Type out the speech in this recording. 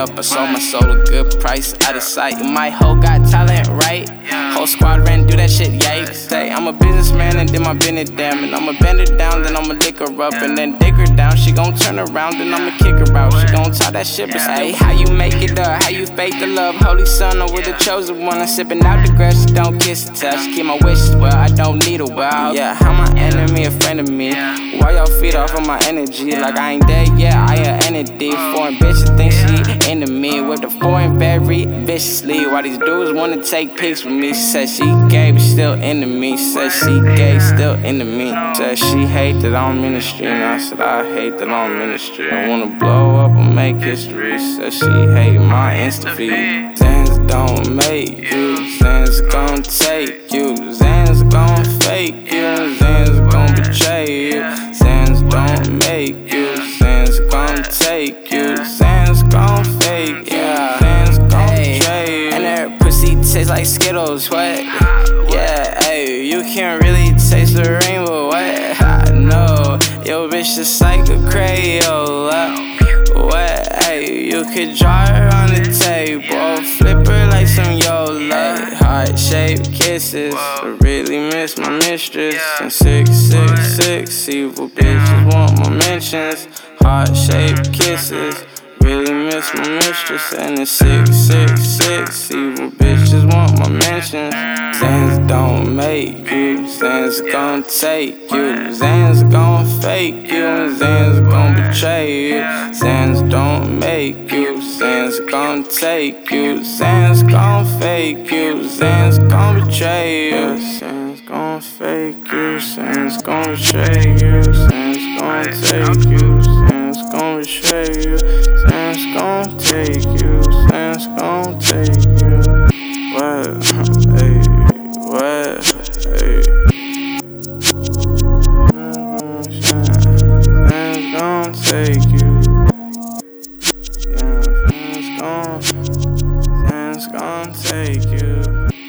up, I sold my soul a good price. Out of sight, my hoe got talent, right? Whole squad ran do that shit, yikes. Say, I'm a businessman and then my business damn. And I'ma bend it down, then I'ma lick her up and then dig her down. She gon' turn around, then I'ma kick her out. She gon' talk that shit, but say, how you make it up? How you fake the love? Holy son, over the chosen one. I'm sipping out the grass, don't kiss the touch. Keep my wishes well, I don't need a wow. Yeah, how my enemy a friend of me? Why y'all feed off of my energy? Like I ain't dead, yeah, I an entity. Foreign bitches think she into me with the foreign very viciously. Why these dudes wanna take pics with me? Said she gay, but still into me. Said she gay, still into me. Said she hate that I'm ministry, and I said I hate that I'm ministry. I wanna blow up and make history. Said she hate my Insta feed. Zans don't make you, Zans gon' take you, tastes like Skittles, what? Yeah, hey, you can't really taste the rainbow, what? I know, yo bitch just like a Crayola. What? Hey, you could draw her on the table, flip her like some Yola. Heart shaped kisses, I really miss my mistress. And six six six, evil bitches want my mentions. Heart shaped kisses. Really miss my mistress and the six six six evil bitches want my mentions. Zans don't make you, Zans gon' take you, Zans gon' fake you, Zans gon' betray you. Zans don't make you, Zans gon' take you, Zans gon' fake you, Zans gon' betray you. Zans gon' fake you, Zans gon' betray you, Zans gon' take you, Zans gon' betray you, Zans gon' take you, Zans gon' fake it's gone. gon', friends gon' take you.